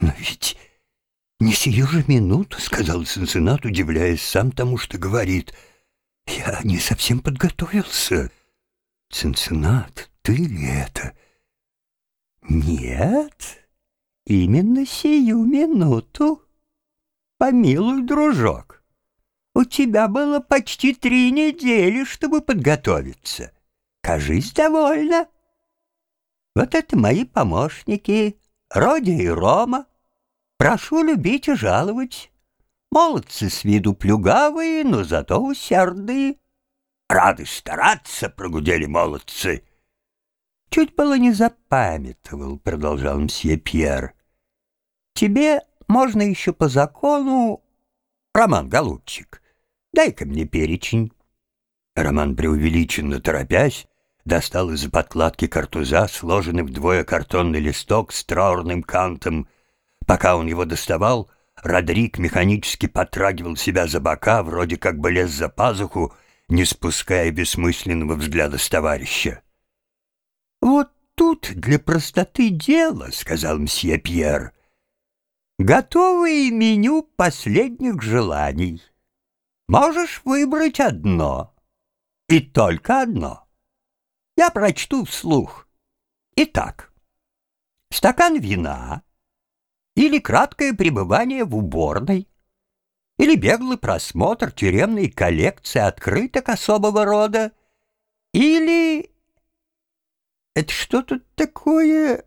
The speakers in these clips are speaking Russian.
Но ведь не сию же минуту, — сказал Сенсенат, удивляясь сам тому, что говорит. Я не совсем подготовился. Цинциннат, ты ли это? Нет, именно сию минуту. Помилуй, дружок, у тебя было почти три недели, чтобы подготовиться. Кажись, довольно. Вот это мои помощники, Родя и Рома. Прошу любить и жаловать. Молодцы с виду плюгавые, но зато усердные. Рады стараться, прогудели молодцы. Чуть было не запамятовал, продолжал мсье Пьер. Тебе можно еще по закону... Роман, голубчик, дай-ка мне перечень. Роман преувеличенно торопясь, достал из подкладки картуза сложенный вдвое картонный листок с траурным кантом. Пока он его доставал, Родрик механически потрагивал себя за бока, вроде как бы лез за пазуху, не спуская бессмысленного взгляда с товарища. «Вот тут для простоты дела», — сказал мсье Пьер, — «готовое меню последних желаний. Можешь выбрать одно, и только одно. Я прочту вслух. Итак, стакан вина или краткое пребывание в уборной, или беглый просмотр тюремной коллекции открыток особого рода, или... Это что тут такое?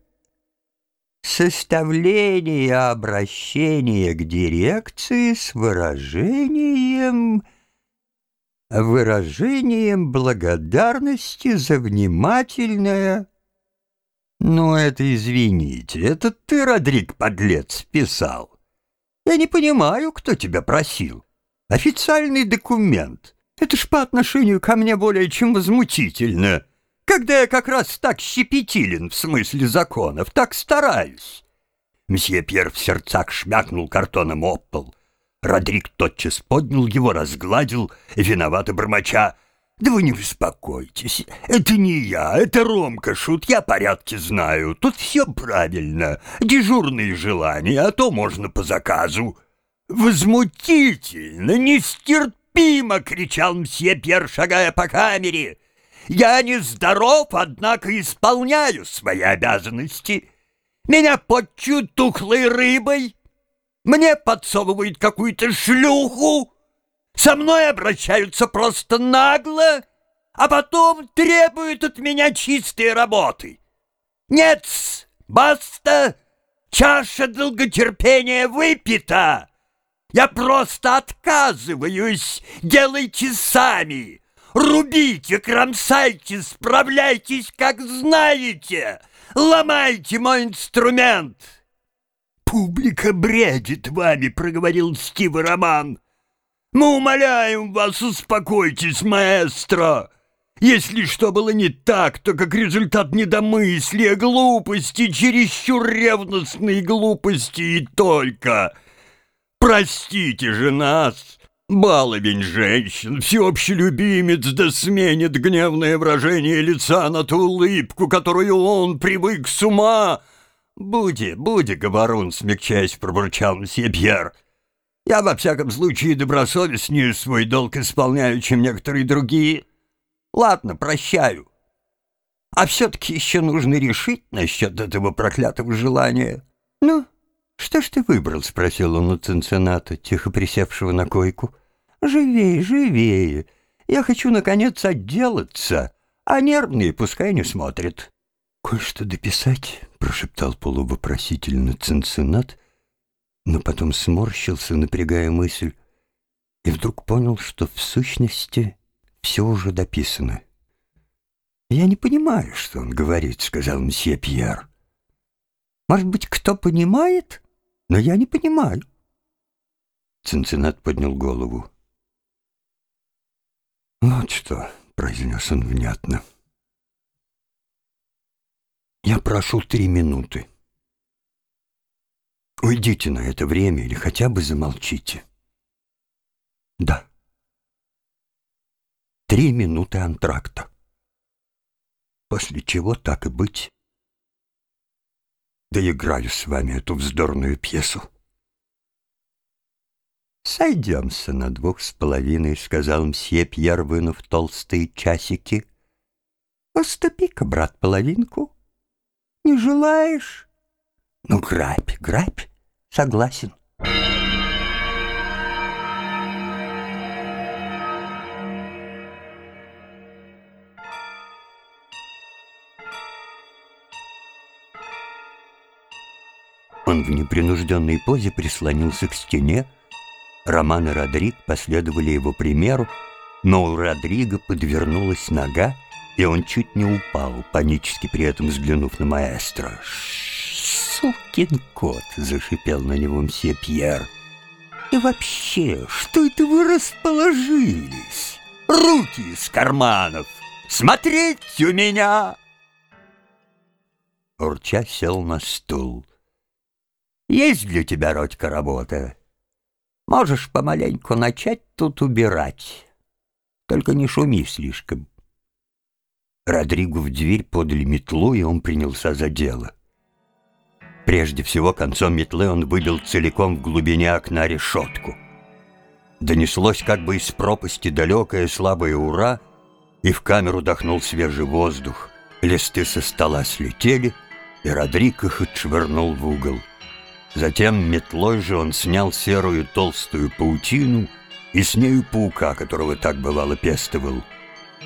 Составление обращения к дирекции с выражением... выражением благодарности за внимательное... Ну, это извините, это ты, Родрик, подлец, писал. Я не понимаю, кто тебя просил. Официальный документ. Это ж по отношению ко мне более чем возмутительно. Когда я как раз так щепетилен в смысле законов, так стараюсь. Мсье Пьер в сердцах шмякнул картоном об пол. Родрик тотчас поднял его, разгладил, виновато бормоча. «Да вы не беспокойтесь, это не я, это Ромка Шут, я порядки знаю, тут все правильно, дежурные желания, а то можно по заказу». «Возмутительно, нестерпимо!» — кричал мсье Пьер, шагая по камере. «Я нездоров, однако исполняю свои обязанности. Меня подчут тухлой рыбой, мне подсовывают какую-то шлюху, со мной обращаются просто нагло, а потом требуют от меня чистой работы. Нет, баста, чаша долготерпения выпита. Я просто отказываюсь, делайте сами. Рубите, кромсайте, справляйтесь, как знаете. Ломайте мой инструмент. «Публика бредит вами», — проговорил Стив Роман. Мы умоляем вас, успокойтесь, маэстро. Если что было не так, то как результат недомыслия, глупости, чересчур ревностной глупости и только. Простите же нас, баловень женщин, всеобщий любимец, да сменит гневное выражение лица на ту улыбку, которую он привык с ума. «Буди, буди, говорун!» — смягчаясь, пробурчал мсье Пьер. Я, во всяком случае, добросовестнее свой долг исполняю, чем некоторые другие. Ладно, прощаю. А все-таки еще нужно решить насчет этого проклятого желания. Ну, что ж ты выбрал? — спросил он у Цинцената, тихо присевшего на койку. Живее, живее. Я хочу, наконец, отделаться, а нервные пускай не смотрят. Кое-что дописать, — прошептал полувопросительно Цинцинат, но потом сморщился, напрягая мысль, и вдруг понял, что в сущности все уже дописано. «Я не понимаю, что он говорит», — сказал мсье Пьер. «Может быть, кто понимает, но я не понимаю». Цинциннат поднял голову. «Вот что», — произнес он внятно. «Я прошу три минуты». Уйдите на это время или хотя бы замолчите. Да. Три минуты антракта. После чего, так и быть, доиграю с вами эту вздорную пьесу. «Сойдемся на двух с половиной», — сказал мсье Пьер, вынув толстые часики. «Уступи-ка, брат, половинку. Не желаешь?» «Ну, грабь, грабь, согласен». Он в непринужденной позе прислонился к стене. Роман и Родриг последовали его примеру, но у Родрига подвернулась нога, и он чуть не упал, панически при этом взглянув на маэстро. «Сукин кот!» — зашипел на него мсье Пьер. «И вообще, что это вы расположились? Руки из карманов! Смотреть у меня!» Урча сел на стул. Есть для тебя, Родька, работа. Можешь помаленьку начать тут убирать. Только не шуми слишком. Родригу в дверь подали метлу, и он принялся за дело. Прежде всего, концом метлы он выбил целиком в глубине окна решетку. Донеслось как бы из пропасти далекое слабое «Ура!», и в камеру дохнул свежий воздух. Листы со стола слетели, и Родриг их отшвырнул в угол. Затем метлой же он снял серую толстую паутину и с нею паука, которого так бывало пестовал.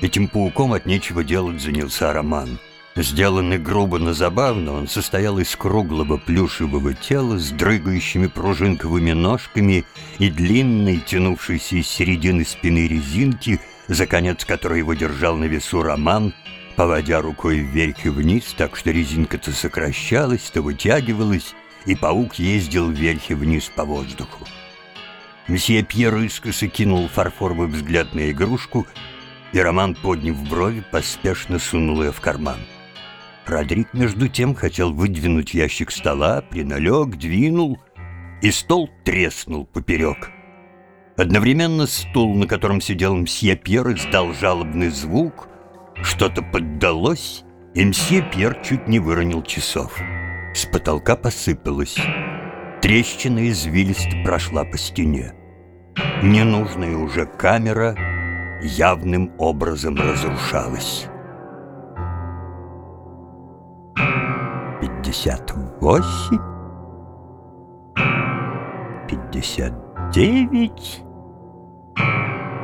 Этим пауком от нечего делать занялся Роман. Сделанный грубо, но забавно, он состоял из круглого плюшевого тела с дрыгающими пружинковыми ножками и длинной, тянувшейся из середины спины резинки, за конец которой его держал на весу Роман, поводя рукой вверх и вниз, так что резинка то сокращалась, то вытягивалась, и паук ездил вверх и вниз по воздуху. Месье Пьер искоса кинул фарфоровый взгляд на игрушку, и Роман, подняв брови, поспешно сунул ее в карман. Родрик, между тем, хотел выдвинуть ящик стола, приналег, двинул, и стол треснул поперек. Одновременно стул, на котором сидел мсье Пьер, издал жалобный звук, что-то поддалось, и мсье Пьер чуть не выронил часов. С потолка посыпалось. Трещина извилисто прошла по стене. Ненужная уже камера явным образом разрушалась. Пятьдесят восемь, пятьдесят девять,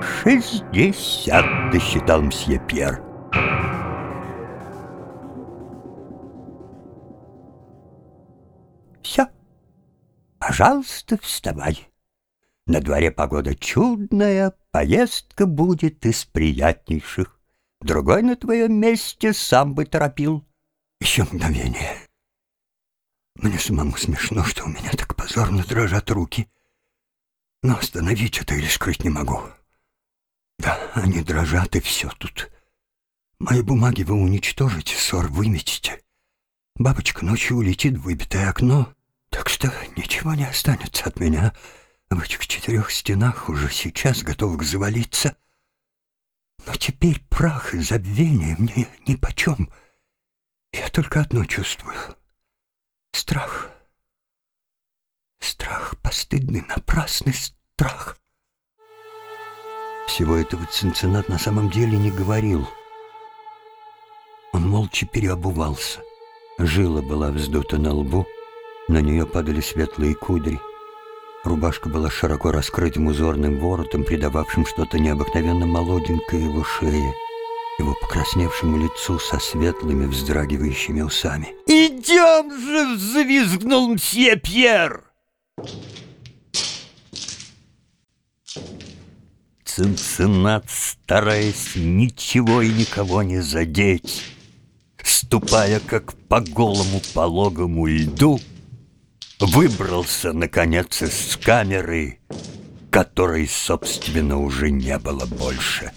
шестьдесят, досчитал мсье Пьер. Все. Пожалуйста, вставай. На дворе погода чудная, поездка будет из приятнейших. Другой на твоем месте сам бы торопил. Еще мгновение. Мне самому смешно, что у меня так позорно дрожат руки. Но остановить это или скрыть не могу. Да, они дрожат, и все тут. Мои бумаги вы уничтожите, ссор выметите. Бабочка ночью улетит в выбитое окно, так что ничего не останется от меня в этих четырех стенах, уже сейчас готовых завалиться. Но теперь прах и забвение мне нипочем. Я только одно чувствую — страх. Страх, постыдный, напрасный страх. Всего этого Цинциннат на самом деле не говорил. Он молча переобувался — Жила была вздута на лбу, на нее падали светлые кудри. Рубашка была широко раскрытым узорным воротом, придававшим что-то необыкновенно молоденькое его шее, его покрасневшему лицу со светлыми вздрагивающими усами. «Идем же!» — взвизгнул мсье Пьер! Цинциннат, стараясь ничего и никого не задеть, ступая как по голому пологому льду, выбрался, наконец, из камеры, которой, собственно, уже не было больше.